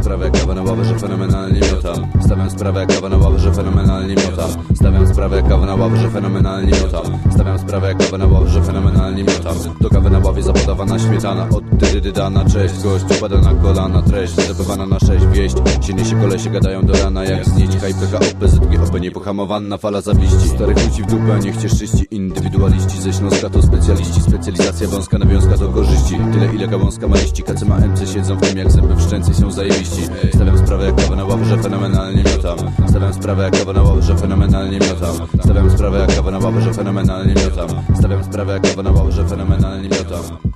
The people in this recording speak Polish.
sprawę jak kawa na ławę, że fenomenalnie miotam Stawiam sprawę jak kawa na ławę, że fenomenalnie miotam Stawiam sprawę jak kawa na ławę, że fenomenalnie miotam Stawiam sprawę jak kawa na ławę, że fenomenalnie miotam Do kawy na ławie zapodawana śmietana. Od dyrydyda na cześć. Gość upada na kolana, treść Zabywana na sześć wieść. Się niesie kolesie, gadają do rana Jak znieść HPK, OP, OP Niepohamowana fala zawiści. Starych ludzi w dupę, niech cię czyści. Indywidualiści ze Śląska to specjaliści. Specjalizacja wąska, nawiązka do korzyści. Tyle ile gałązka ma liści. Kacy ma MC siedzą w tym jak zęby w szczęce są zajebiści Stawiam sprawę jak kawa na że fenomenalnie miotam Stawiam sprawę jak kawa na że fenomenalnie miotam Stawiam sprawę jak kawa na że fenomenalnie miotam Stawiam sprawę jak kawa na że fenomenalnie miotam